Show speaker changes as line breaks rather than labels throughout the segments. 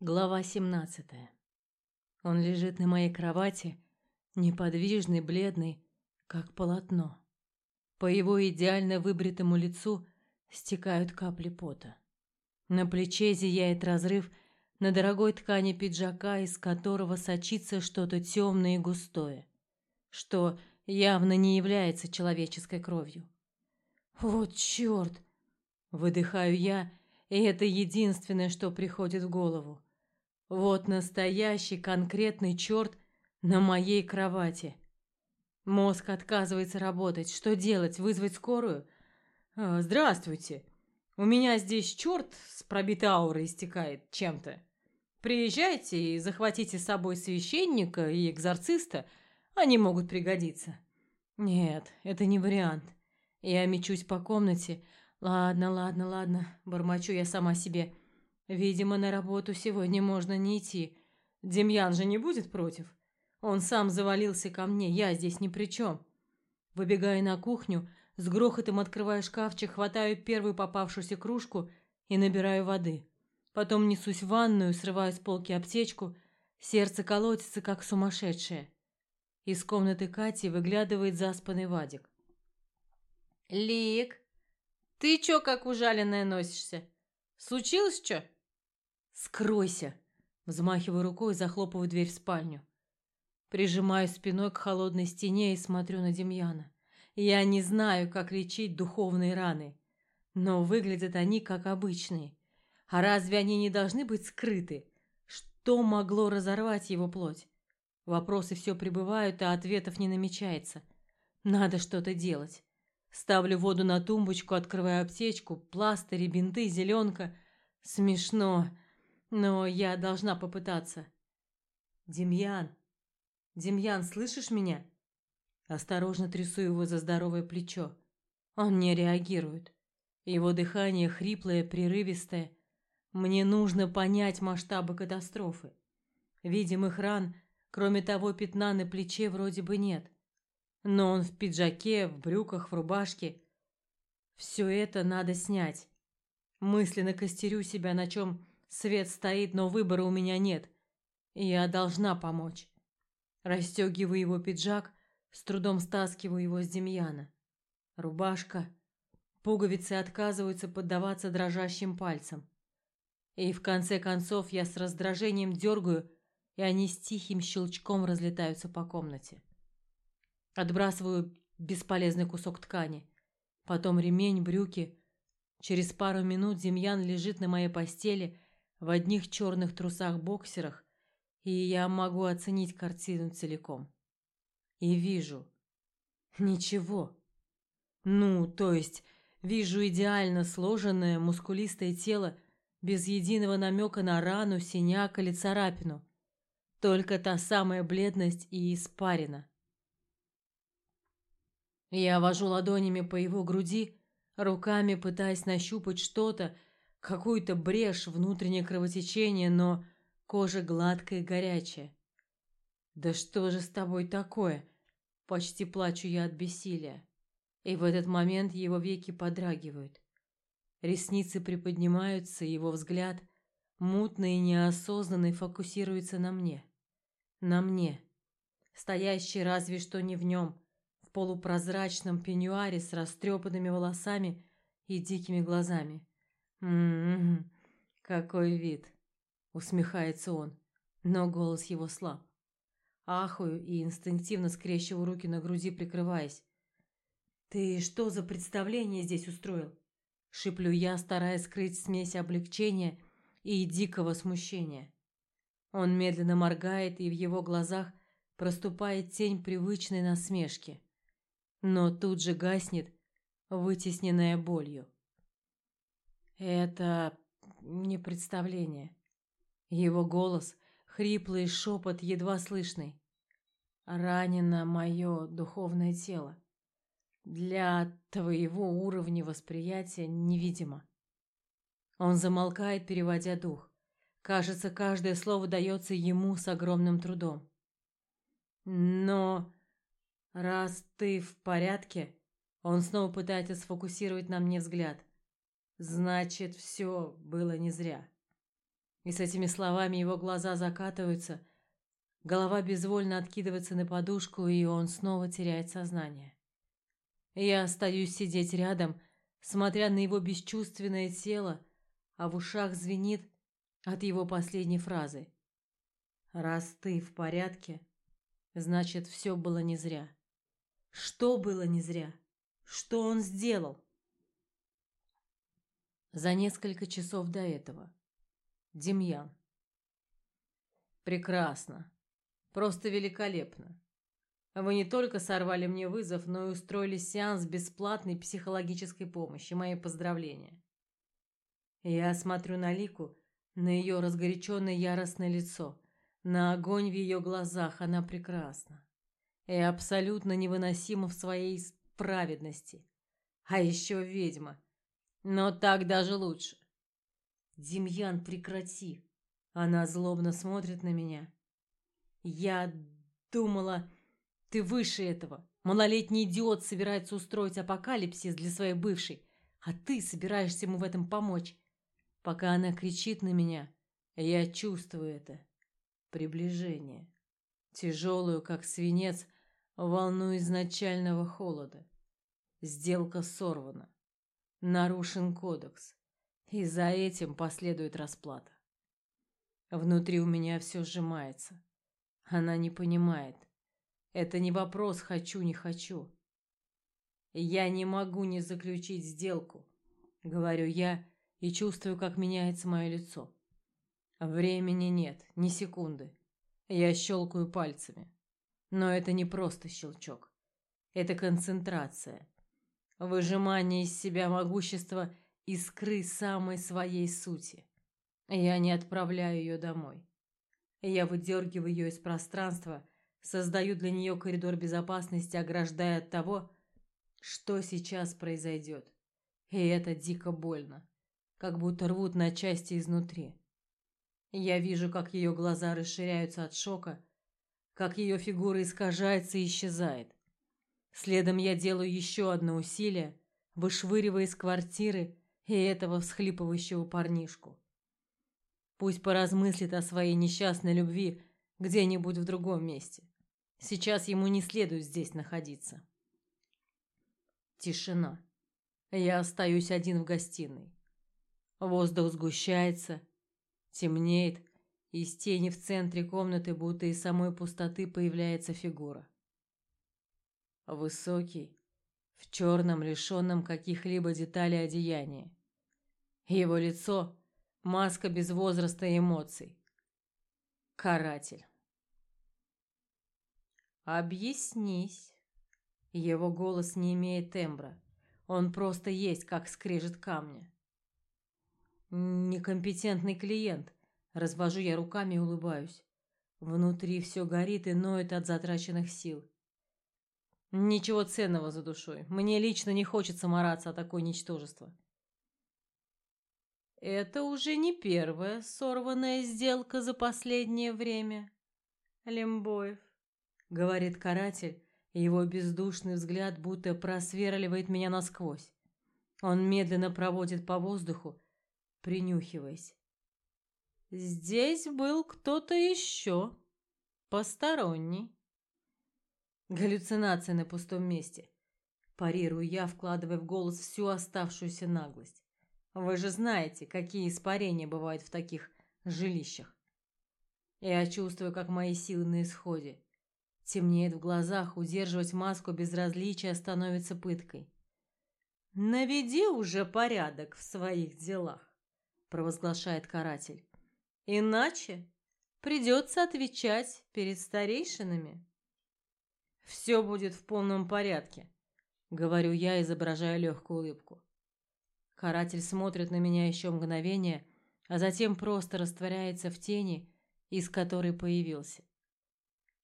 Глава 17. Он лежит на моей кровати, неподвижный, бледный, как полотно. По его идеально выбритому лицу стекают капли пота. На плече зияет разрыв на дорогой ткани пиджака, из которого сочится что-то темное и густое, что явно не является человеческой кровью. Вот чёрт! Выдыхаю я, и это единственное, что приходит в голову. Вот настоящий конкретный черт на моей кровати. Мозг отказывается работать. Что делать? Вызвать скорую? А, здравствуйте. У меня здесь черт с пробитой аурой истекает чем-то. Приезжайте и захватите с собой священника и экзорциста. Они могут пригодиться. Нет, это не вариант. Я мечусь по комнате. Ладно, ладно, ладно. Бормочу я сама себе. Видимо, на работу сегодня можно не идти. Демьян же не будет против. Он сам завалился ко мне, я здесь ни при чем. Выбегая на кухню, с грохотом открываю шкафчик, хватаю первую попавшуюся кружку и набираю воды. Потом несусь в ванную, срываю с полки аптечку, сердце колотится, как сумасшедшее. Из комнаты Кати выглядывает заспанный Вадик. «Лик, ты чё как ужаленная носишься? Случилось чё?» «Скройся!» Взмахиваю рукой и захлопываю дверь в спальню. Прижимаю спиной к холодной стене и смотрю на Демьяна. Я не знаю, как лечить духовные раны, но выглядят они как обычные. А разве они не должны быть скрыты? Что могло разорвать его плоть? Вопросы все прибывают, а ответов не намечается. Надо что-то делать. Ставлю воду на тумбочку, открываю аптечку, пластыри, бинты, зеленка. Смешно. Но я должна попытаться. Демьян, Демьян, слышишь меня? Осторожно трясу его за здоровое плечо. Он не реагирует. Его дыхание хриплое, прерывистое. Мне нужно понять масштабы катастрофы. Видимых ран, кроме того пятна на плече, вроде бы нет. Но он в пиджаке, в брюках, в рубашке. Все это надо снять. Мысленно костерю себя, на чем Свет стоит, но выбора у меня нет. Я должна помочь. Расстегиваю его пиджак, с трудом стаскиваю его с Демьяна. Рубашка. Пуговицы отказываются поддаваться дрожащим пальцам. И в конце концов я с раздражением дергаю, и они с тихим щелчком разлетаются по комнате. Отбрасываю бесполезный кусок ткани. Потом ремень, брюки. Через пару минут Демьян лежит на моей постели в одних черных трусах-боксерах, и я могу оценить картину целиком. И вижу. Ничего. Ну, то есть, вижу идеально сложенное, мускулистое тело, без единого намека на рану, синяк или царапину. Только та самая бледность и испарина. Я вожу ладонями по его груди, руками пытаясь нащупать что-то, какую-то брешь, внутреннее кровотечение, но кожа гладкая и горячая. Да что же с тобой такое? Почти плачу я от бессилия. И в этот момент его веки подрагивают. Ресницы приподнимаются, его взгляд, мутный и неосознанный, фокусируется на мне. На мне, стоящий разве что не в нем, в полупрозрачном пеньюаре с растрепанными волосами и дикими глазами. «М-м-м, какой вид!» — усмехается он, но голос его слаб. Ахую и инстинктивно скрещиваю руки на груди, прикрываясь. «Ты что за представление здесь устроил?» — шиплю я, стараясь скрыть смесь облегчения и дикого смущения. Он медленно моргает, и в его глазах проступает тень привычной насмешки, но тут же гаснет, вытесненная болью. Это не представление. Его голос, хриплый шепот, едва слышный. Ранено мое духовное тело. Для твоего уровня восприятия невидимо. Он замолкает, переводя дух. Кажется, каждое слово дается ему с огромным трудом. Но раз ты в порядке, он снова пытается сфокусировать на мне взгляд. Значит, все было не зря. И с этими словами его глаза закатываются, голова безвольно откидывается на подушку, и он снова теряет сознание. Я остаюсь сидеть рядом, смотря на его бесчувственное тело, а в ушах звенит от его последней фразы. «Раз ты в порядке, значит, все было не зря». Что было не зря? Что он сделал? За несколько часов до этого. Демьян. Прекрасно. Просто великолепно. Вы не только сорвали мне вызов, но и устроили сеанс бесплатной психологической помощи. Мои поздравления. Я смотрю на Лику, на ее разгоряченное яростное лицо, на огонь в ее глазах. Она прекрасна и абсолютно невыносима в своей праведности. А еще ведьма. Но так даже лучше. Демьян, прекрати. Она злобно смотрит на меня. Я думала, ты выше этого. Малолетний идиот собирается устроить апокалипсис для своей бывшей, а ты собираешься ему в этом помочь. Пока она кричит на меня, я чувствую это. Приближение. Тяжелую, как свинец, волну изначального холода. Сделка сорвана. Нарушен кодекс. И за этим последует расплата. Внутри у меня все сжимается. Она не понимает. Это не вопрос «хочу, не хочу». Я не могу не заключить сделку, говорю я и чувствую, как меняется мое лицо. Времени нет, ни секунды. Я щелкаю пальцами. Но это не просто щелчок. Это концентрация. Выжимание из себя могущества искры самой своей сути. Я не отправляю ее домой. Я выдергиваю ее из пространства, создаю для нее коридор безопасности, ограждая от того, что сейчас произойдет. И это дико больно, как будто рвут на части изнутри. Я вижу, как ее глаза расширяются от шока, как ее фигура искажается и исчезает. Следом я делаю еще одно усилие, вышвыривая из квартиры и этого всхлипывающего парнишку. Пусть поразмыслит о своей несчастной любви где-нибудь в другом месте. Сейчас ему не следует здесь находиться. Тишина. Я остаюсь один в гостиной. Воздух сгущается, темнеет, из тени в центре комнаты, будто из самой пустоты, появляется фигура. Высокий, в черном, лишенном каких-либо деталей одеянии. Его лицо — маска без возраста и эмоций. Каратель. «Объяснись». Его голос не имеет тембра. Он просто есть, как скрежет камня. Некомпетентный клиент, Развожу я руками и улыбаюсь. Внутри все горит и ноет от затраченных сил. Ничего ценного за душой. Мне лично не хочется мараться о такое ничтожество. Это уже не первая сорванная сделка за последнее время, Лембоев, говорит каратель, и его бездушный взгляд будто просверливает меня насквозь. Он медленно проводит по воздуху, принюхиваясь. Здесь был кто-то еще, посторонний. Галлюцинация на пустом месте. Парирую я, вкладывая в голос всю оставшуюся наглость. Вы же знаете, какие испарения бывают в таких жилищах. Я чувствую, как мои силы на исходе. Темнеет в глазах, удерживать маску безразличия становится пыткой. «Наведи уже порядок в своих делах», – провозглашает каратель. Иначе придется отвечать перед старейшинами. Все будет в полном порядке, говорю я, изображая легкую улыбку. Каратель смотрит на меня еще мгновение, а затем просто растворяется в тени, из которой появился.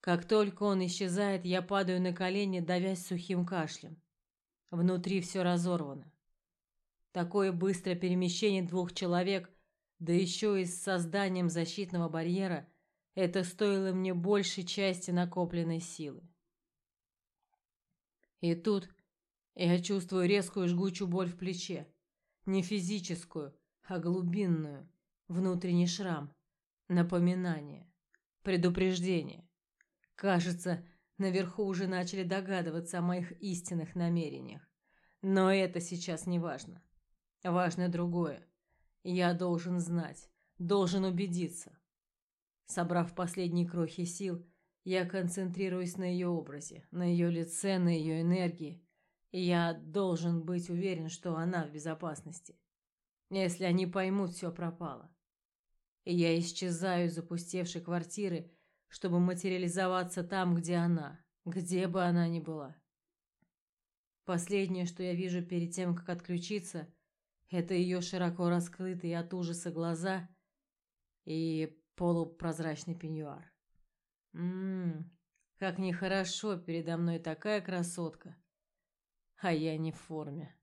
Как только он исчезает, я падаю на колени, давясь сухим кашлем. Внутри все разорвано. Такое быстрое перемещение двух человек да еще и с созданием защитного барьера, это стоило мне большей части накопленной силы. И тут я чувствую резкую жгучую боль в плече. Не физическую, а глубинную, внутренний шрам. Напоминание. Предупреждение. Кажется, наверху уже начали догадываться о моих истинных намерениях. Но это сейчас не важно. Важно другое. Я должен знать, должен убедиться. Собрав последние крохи сил, я концентрируюсь на ее образе, на ее лице, на ее энергии. я должен быть уверен, что она в безопасности. Если они поймут, все пропало. И я исчезаю из запустевшей квартиры, чтобы материализоваться там, где она, где бы она ни была. Последнее, что я вижу перед тем, как отключиться, это ее широко раскрытые от ужаса глаза и полупрозрачный пеньюар. Ммм, как нехорошо, передо мной такая красотка, а я не в форме.